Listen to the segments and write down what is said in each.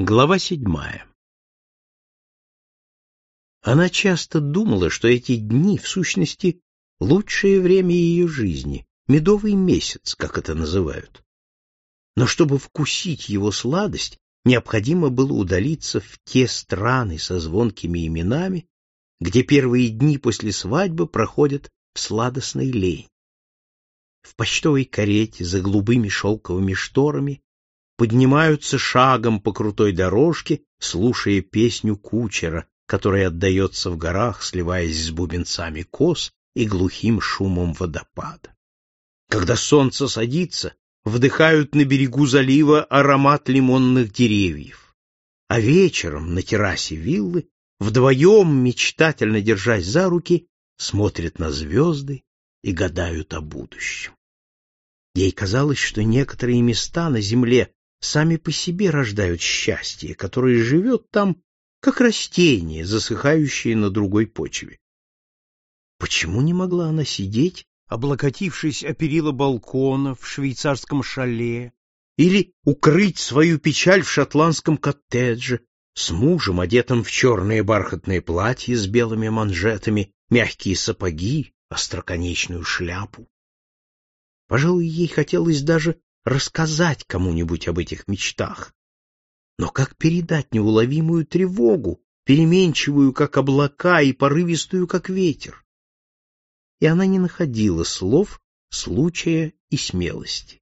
Глава седьмая Она часто думала, что эти дни, в сущности, лучшее время ее жизни, медовый месяц, как это называют. Но чтобы вкусить его сладость, необходимо было удалиться в те страны со звонкими именами, где первые дни после свадьбы проходят в сладостной лень. В почтовой карете за голубыми шелковыми шторами поднимаются шагом по крутой дорожке, слушая песню кучера, которая отдается в горах, сливаясь с бубенцами кос и глухим шумом водопада. Когда солнце садится, вдыхают на берегу залива аромат лимонных деревьев, а вечером на террасе виллы вдвоем, мечтательно держась за руки, смотрят на звезды и гадают о будущем. Ей казалось, что некоторые места на земле сами по себе рождают счастье, которое живет там, как растение, засыхающее на другой почве. Почему не могла она сидеть, облокотившись о перила балкона в швейцарском шале, или укрыть свою печаль в шотландском коттедже с мужем, одетым в черное бархатное платье с белыми манжетами, мягкие сапоги, остроконечную шляпу? Пожалуй, ей хотелось даже рассказать кому-нибудь об этих мечтах. Но как передать неуловимую тревогу, переменчивую, как облака, и порывистую, как ветер? И она не находила слов, случая и смелости.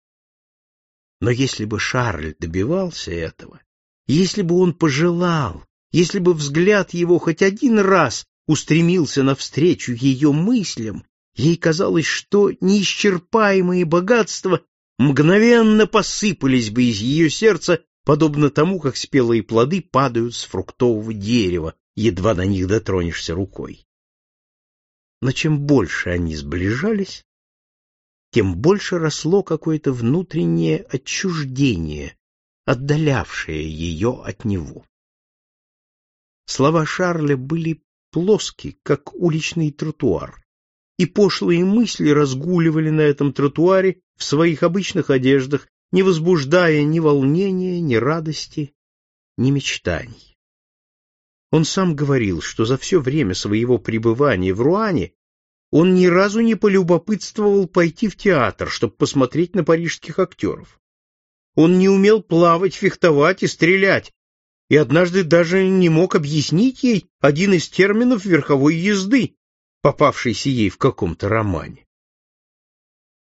Но если бы Шарль добивался этого, если бы он пожелал, если бы взгляд его хоть один раз устремился навстречу ее мыслям, ей казалось, что неисчерпаемые богатства мгновенно посыпались бы из ее сердца, подобно тому, как спелые плоды падают с фруктового дерева, едва на них дотронешься рукой. Но чем больше они сближались, тем больше росло какое-то внутреннее отчуждение, отдалявшее ее от него. Слова Шарля были плоски, как уличный тротуар, и пошлые мысли разгуливали на этом тротуаре в своих обычных одеждах, не возбуждая ни волнения, ни радости, ни мечтаний. Он сам говорил, что за все время своего пребывания в Руане он ни разу не полюбопытствовал пойти в театр, чтобы посмотреть на парижских актеров. Он не умел плавать, фехтовать и стрелять, и однажды даже не мог объяснить ей один из терминов верховой езды, попавшийся ей в каком-то романе.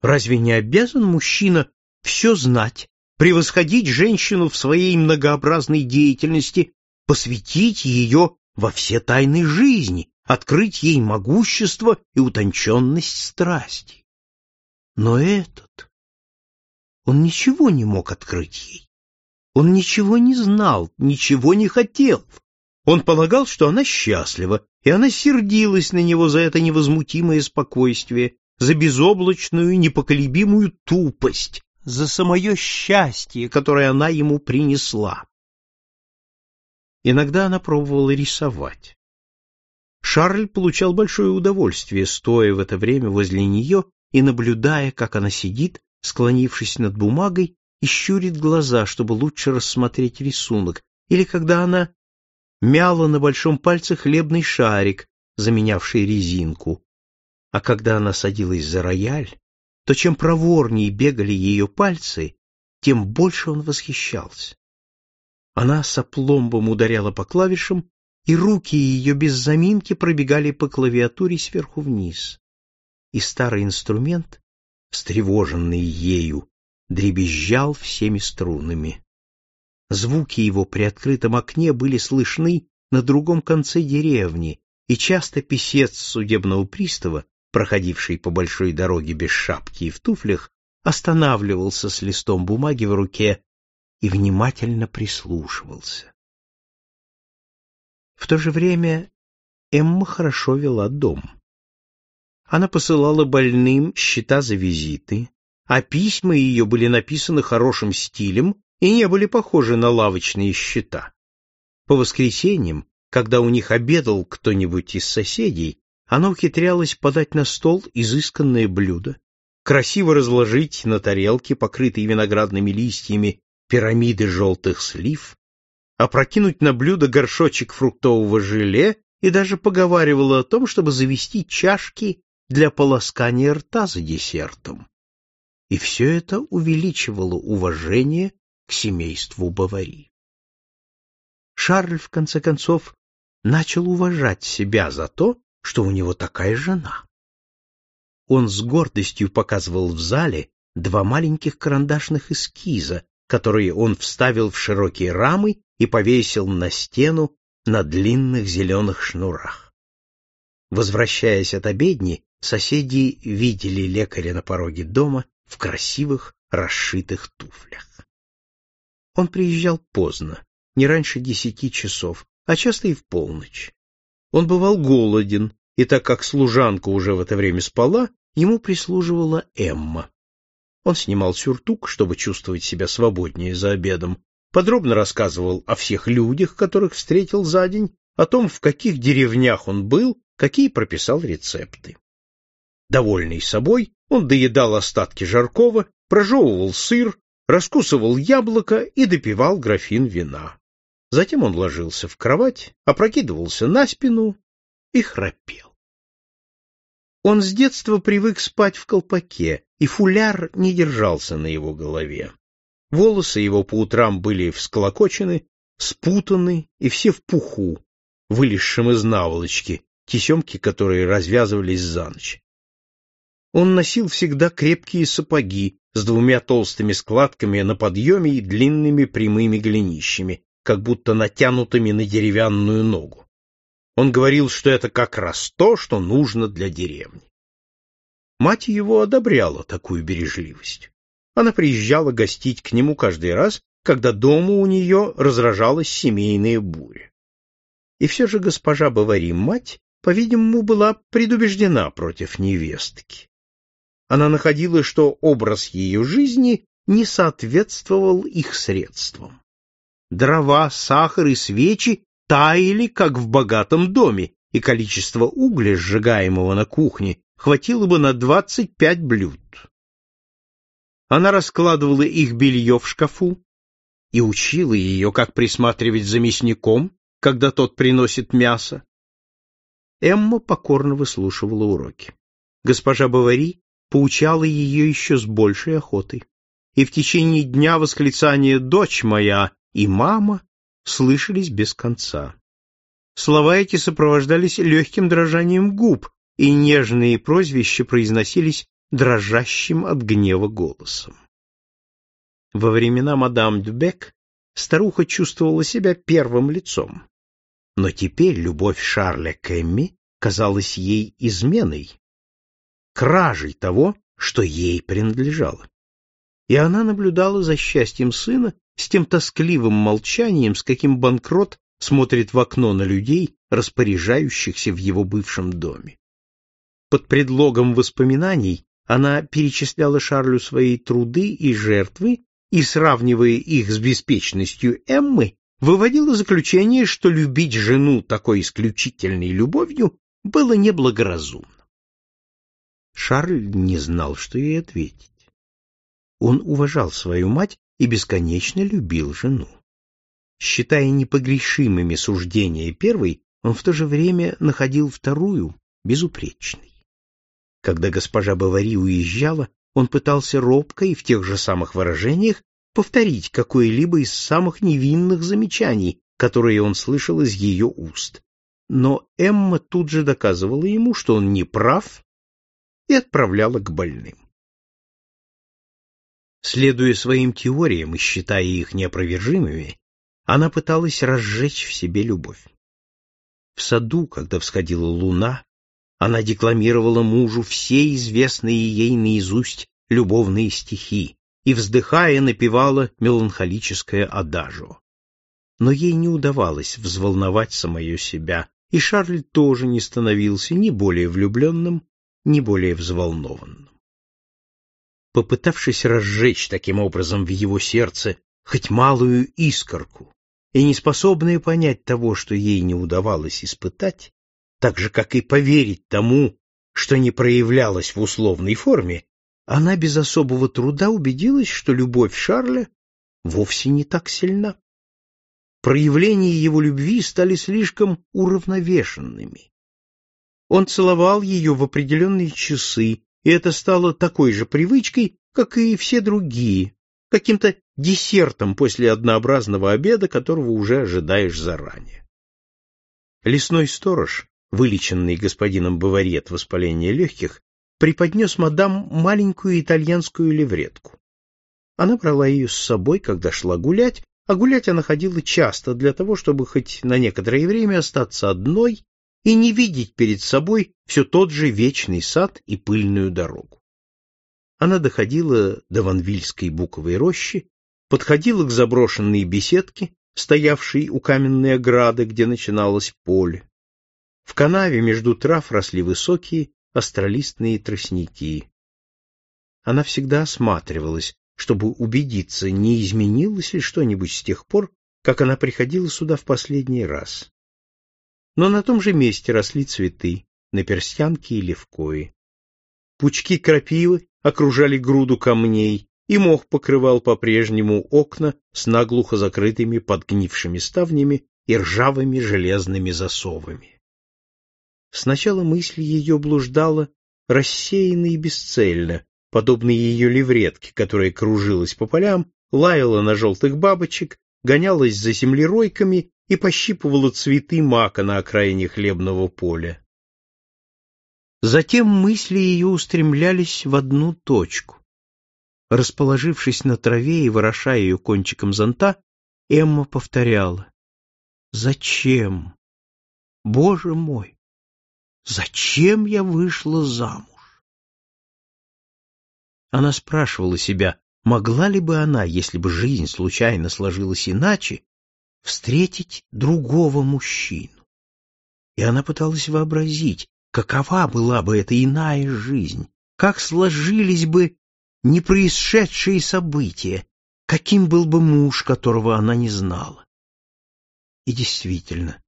Разве не обязан мужчина все знать, превосходить женщину в своей многообразной деятельности, посвятить ее во все тайны жизни, открыть ей могущество и утонченность страсти? Но этот... Он ничего не мог открыть ей. Он ничего не знал, ничего не хотел. Он полагал, что она счастлива, и она сердилась на него за это невозмутимое спокойствие, за безоблачную, непоколебимую тупость, за самое счастье, которое она ему принесла. Иногда она пробовала рисовать. Шарль получал большое удовольствие, стоя в это время возле нее и наблюдая, как она сидит, склонившись над бумагой, и щурит глаза, чтобы лучше рассмотреть рисунок, или когда она мяла на большом пальце хлебный шарик, заменявший резинку. А когда она садилась за рояль, то чем проворнее бегали ее пальцы, тем больше он восхищался. Она с опломбом ударяла по клавишам, и руки ее без заминки пробегали по клавиатуре сверху вниз. И старый инструмент, встревоженный ею, дребезжал всеми струнами. Звуки его при открытом окне были слышны на другом конце деревни, и часто писец судебного пристава, проходивший по большой дороге без шапки и в туфлях, останавливался с листом бумаги в руке и внимательно прислушивался. В то же время Эмма хорошо вела дом. Она посылала больным счета за визиты, а письма ее были написаны хорошим стилем и не были похожи на лавочные счета. По воскресеньям, когда у них обедал кто-нибудь из соседей, она ухитрялась подать на стол изысканное блюдо, красиво разложить на тарелке, покрытые виноградными листьями, пирамиды желтых слив, опрокинуть на блюдо горшочек фруктового желе и даже поговаривала о том, чтобы завести чашки для полоскания рта за десертом. И все это увеличивало уважение к семейству Бавари. Шарль, в конце концов, начал уважать себя за то, что у него такая жена. Он с гордостью показывал в зале два маленьких карандашных эскиза, которые он вставил в широкие рамы и повесил на стену на длинных зеленых шнурах. Возвращаясь от обедни, соседи видели лекаря на пороге дома в красивых расшитых туфлях. Он приезжал поздно, не раньше десяти часов, а часто и в полночь. Он бывал голоден, и так как служанка уже в это время спала, ему прислуживала Эмма. Он снимал сюртук, чтобы чувствовать себя свободнее за обедом, подробно рассказывал о всех людях, которых встретил за день, о том, в каких деревнях он был, какие прописал рецепты. Довольный собой, он доедал остатки жаркого, прожевывал сыр, раскусывал яблоко и допивал графин вина. Затем он ложился в кровать, опрокидывался на спину и храпел. Он с детства привык спать в колпаке, и фуляр не держался на его голове. Волосы его по утрам были всклокочены, спутаны и все в пуху, вылезшем из наволочки, тесемки которые развязывались за ночь. Он носил всегда крепкие сапоги с двумя толстыми складками на подъеме и длинными прямыми голенищами, как будто натянутыми на деревянную ногу. Он говорил, что это как раз то, что нужно для деревни. Мать его одобряла такую бережливость. Она приезжала гостить к нему каждый раз, когда дома у нее разражалась семейная буря. И все же госпожа Бавари, мать, по-видимому, была предубеждена против невестки она находила, что образ ее жизни не соответствовал их средствам. Дрова, сахар и свечи таяли, как в богатом доме, и количество угля, сжигаемого на кухне, хватило бы на двадцать пять блюд. Она раскладывала их белье в шкафу и учила ее, как присматривать за мясником, когда тот приносит мясо. Эмма покорно выслушивала уроки. Госпожа Бавари поучала ее еще с большей охотой. И в течение дня восклицания «дочь моя» и «мама» слышались без конца. Слова эти сопровождались легким дрожанием губ, и нежные прозвища произносились дрожащим от гнева голосом. Во времена мадам Дюбек старуха чувствовала себя первым лицом, но теперь любовь Шарля к Эмми казалась ей изменой, кражей того, что ей принадлежало. И она наблюдала за счастьем сына с тем тоскливым молчанием, с каким банкрот смотрит в окно на людей, распоряжающихся в его бывшем доме. Под предлогом воспоминаний она перечисляла Шарлю свои труды и жертвы и, сравнивая их с беспечностью Эммы, выводила заключение, что любить жену такой исключительной любовью было неблагоразумно. Шарль не знал, что ей ответить. Он уважал свою мать и бесконечно любил жену. Считая непогрешимыми суждения первой, он в то же время находил вторую безупречной. Когда госпожа Бавари уезжала, он пытался робко и в тех же самых выражениях повторить какое-либо из самых невинных замечаний, которые он слышал из ее уст. Но Эмма тут же доказывала ему, что он не прав и отправляла к больным. Следуя своим теориям и считая их неопровержимыми, она пыталась разжечь в себе любовь. В саду, когда всходила луна, она декламировала мужу все известные ей наизусть любовные стихи и, вздыхая, напевала меланхолическое адажо. Но ей не удавалось взволновать самое себя, и Шарль тоже не становился ни более влюбленным, не более взволнованным. Попытавшись разжечь таким образом в его сердце хоть малую искорку, и неспособная понять того, что ей не удавалось испытать, так же, как и поверить тому, что не проявлялось в условной форме, она без особого труда убедилась, что любовь Шарля вовсе не так сильна. проявления его любви стали слишком уравновешенными. Он целовал ее в определенные часы, и это стало такой же привычкой, как и все другие, каким-то десертом после однообразного обеда, которого уже ожидаешь заранее. Лесной сторож, вылеченный господином Баварье от воспаления легких, преподнес мадам маленькую итальянскую левретку. Она брала ее с собой, когда шла гулять, а гулять она ходила часто для того, чтобы хоть на некоторое время остаться одной и не видеть перед собой все тот же вечный сад и пыльную дорогу. Она доходила до Ванвильской буковой рощи, подходила к заброшенной беседке, стоявшей у каменной ограды, где начиналось поле. В канаве между трав росли высокие остролистные тростники. Она всегда осматривалась, чтобы убедиться, не изменилось ли что-нибудь с тех пор, как она приходила сюда в последний раз. Но на том же месте росли цветы, наперстянки и левкои. Пучки крапивы окружали груду камней, и мох покрывал по-прежнему окна с наглухо закрытыми подгнившими ставнями и ржавыми железными засовами. Сначала мысль ее блуждала рассеянно и бесцельно, подобно ее левретке, которая кружилась по полям, лаяла на желтых бабочек, гонялась за землеройками и пощипывала цветы мака на окраине хлебного поля. Затем мысли ее устремлялись в одну точку. Расположившись на траве и ворошая ее кончиком зонта, Эмма повторяла. «Зачем? Боже мой! Зачем я вышла замуж?» Она спрашивала себя, могла ли бы она, если бы жизнь случайно сложилась иначе, встретить другого мужчину. И она пыталась вообразить, какова была бы эта иная жизнь, как сложились бы непроисшедшие события, каким был бы муж, которого она не знала. И действительно,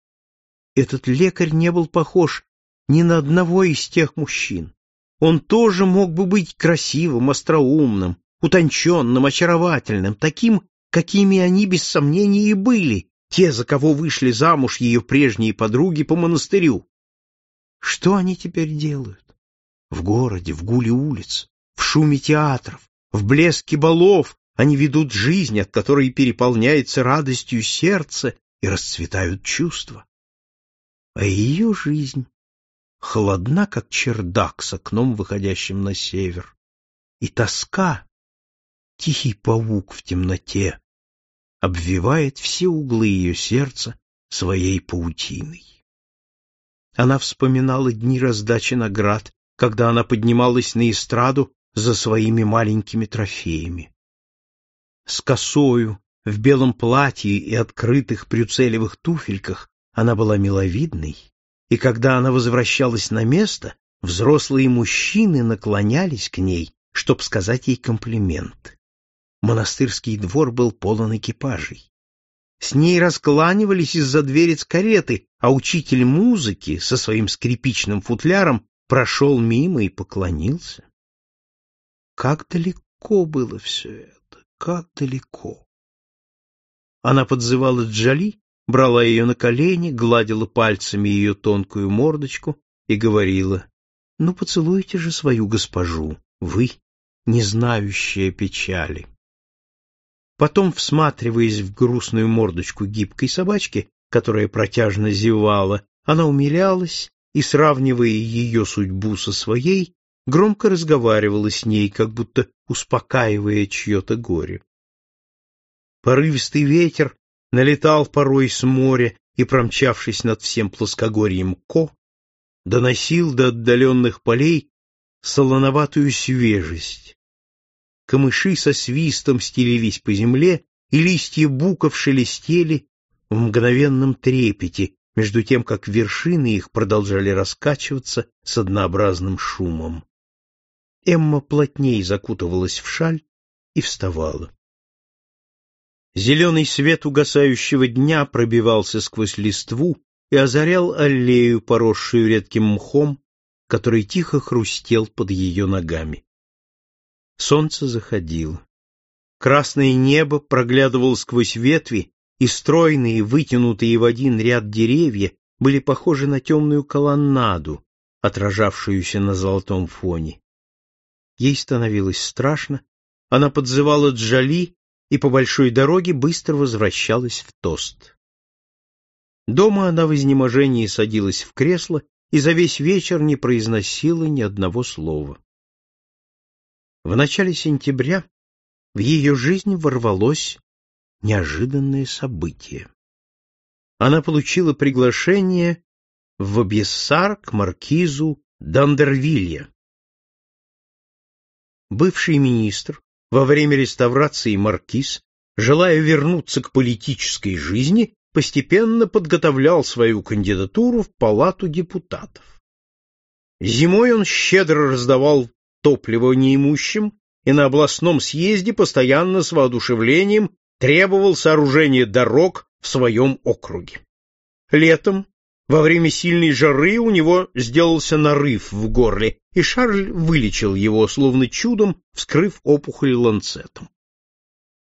этот лекарь не был похож ни на одного из тех мужчин. Он тоже мог бы быть красивым, остроумным, утонченным, очаровательным, таким, какими они без сомнения и были, те, за кого вышли замуж ее прежние подруги по монастырю. Что они теперь делают? В городе, в гуле улиц, в шуме театров, в блеске балов они ведут жизнь, от которой переполняется радостью сердце и расцветают чувства. А ее жизнь холодна, как чердак с окном, выходящим на север, и тоска, тихий паук в темноте, обвивает все углы ее сердца своей паутиной. Она вспоминала дни раздачи наград, когда она поднималась на эстраду за своими маленькими трофеями. С косою, в белом платье и открытых брюцелевых туфельках она была миловидной, и когда она возвращалась на место, взрослые мужчины наклонялись к ней, чтобы сказать ей комплимент. Монастырский двор был полон экипажей. С ней раскланивались из-за дверец кареты, а учитель музыки со своим скрипичным футляром прошел мимо и поклонился. Как далеко было все это, как далеко. Она подзывала Джали, брала ее на колени, гладила пальцами ее тонкую мордочку и говорила, «Ну, поцелуйте же свою госпожу, вы, не знающая печали». Потом, всматриваясь в грустную мордочку гибкой собачки, которая протяжно зевала, она умилялась и, сравнивая ее судьбу со своей, громко разговаривала с ней, как будто успокаивая чье-то горе. Порывистый ветер налетал порой с моря и, промчавшись над всем плоскогорьем Ко, доносил до отдаленных полей солоноватую свежесть. Камыши со свистом стелились по земле, и листья буков шелестели в мгновенном трепете, между тем, как вершины их продолжали раскачиваться с однообразным шумом. Эмма плотнее закутывалась в шаль и вставала. Зеленый свет угасающего дня пробивался сквозь листву и озарял аллею, поросшую редким мхом, который тихо хрустел под ее ногами. Солнце заходило. Красное небо проглядывало сквозь ветви и стройные, вытянутые в один ряд деревья были похожи на темную колоннаду, отражавшуюся на золотом фоне. Ей становилось страшно, она подзывала Джали и по большой дороге быстро возвращалась в Тост. Дома она в изнеможении садилась в кресло и за весь вечер не произносила ни одного слова. В начале сентября в ее жизнь ворвалось неожиданное событие. Она получила приглашение в Абиссар к маркизу Дандервилья. Бывший министр, во время реставрации маркиз, желая вернуться к политической жизни, постепенно подготовлял свою кандидатуру в палату депутатов. Зимой он щедро раздавал топливо неимущим и на областном съезде постоянно с воодушевлением требовал сооружения дорог в своем округе. Летом, во время сильной жары, у него сделался нарыв в горле, и Шарль вылечил его, словно чудом, вскрыв опухоль ланцетом.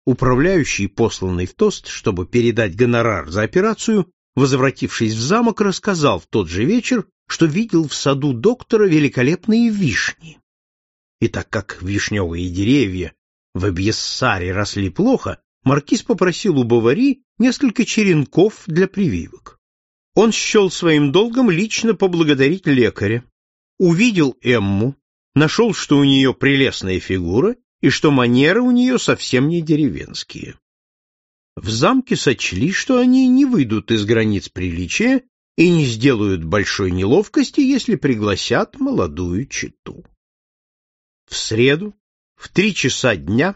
Управляющий, посланный в тост, чтобы передать гонорар за операцию, возвратившись в замок, рассказал в тот же вечер, что видел в саду доктора великолепные вишни. И так как вишневые деревья в Абьессаре росли плохо, маркиз попросил у Бавари несколько черенков для прививок. Он счел своим долгом лично поблагодарить лекаря, увидел Эмму, нашел, что у нее прелестная фигура и что манеры у нее совсем не деревенские. В замке сочли, что они не выйдут из границ приличия и не сделают большой неловкости, если пригласят молодую читу. В среду, в три часа дня,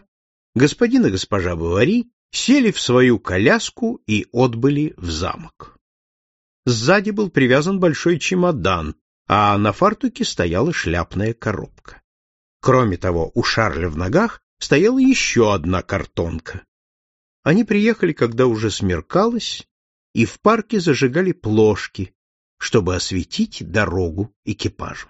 господин и госпожа Бавари сели в свою коляску и отбыли в замок. Сзади был привязан большой чемодан, а на фартуке стояла шляпная коробка. Кроме того, у Шарля в ногах стояла еще одна картонка. Они приехали, когда уже смеркалось, и в парке зажигали плошки, чтобы осветить дорогу экипажу.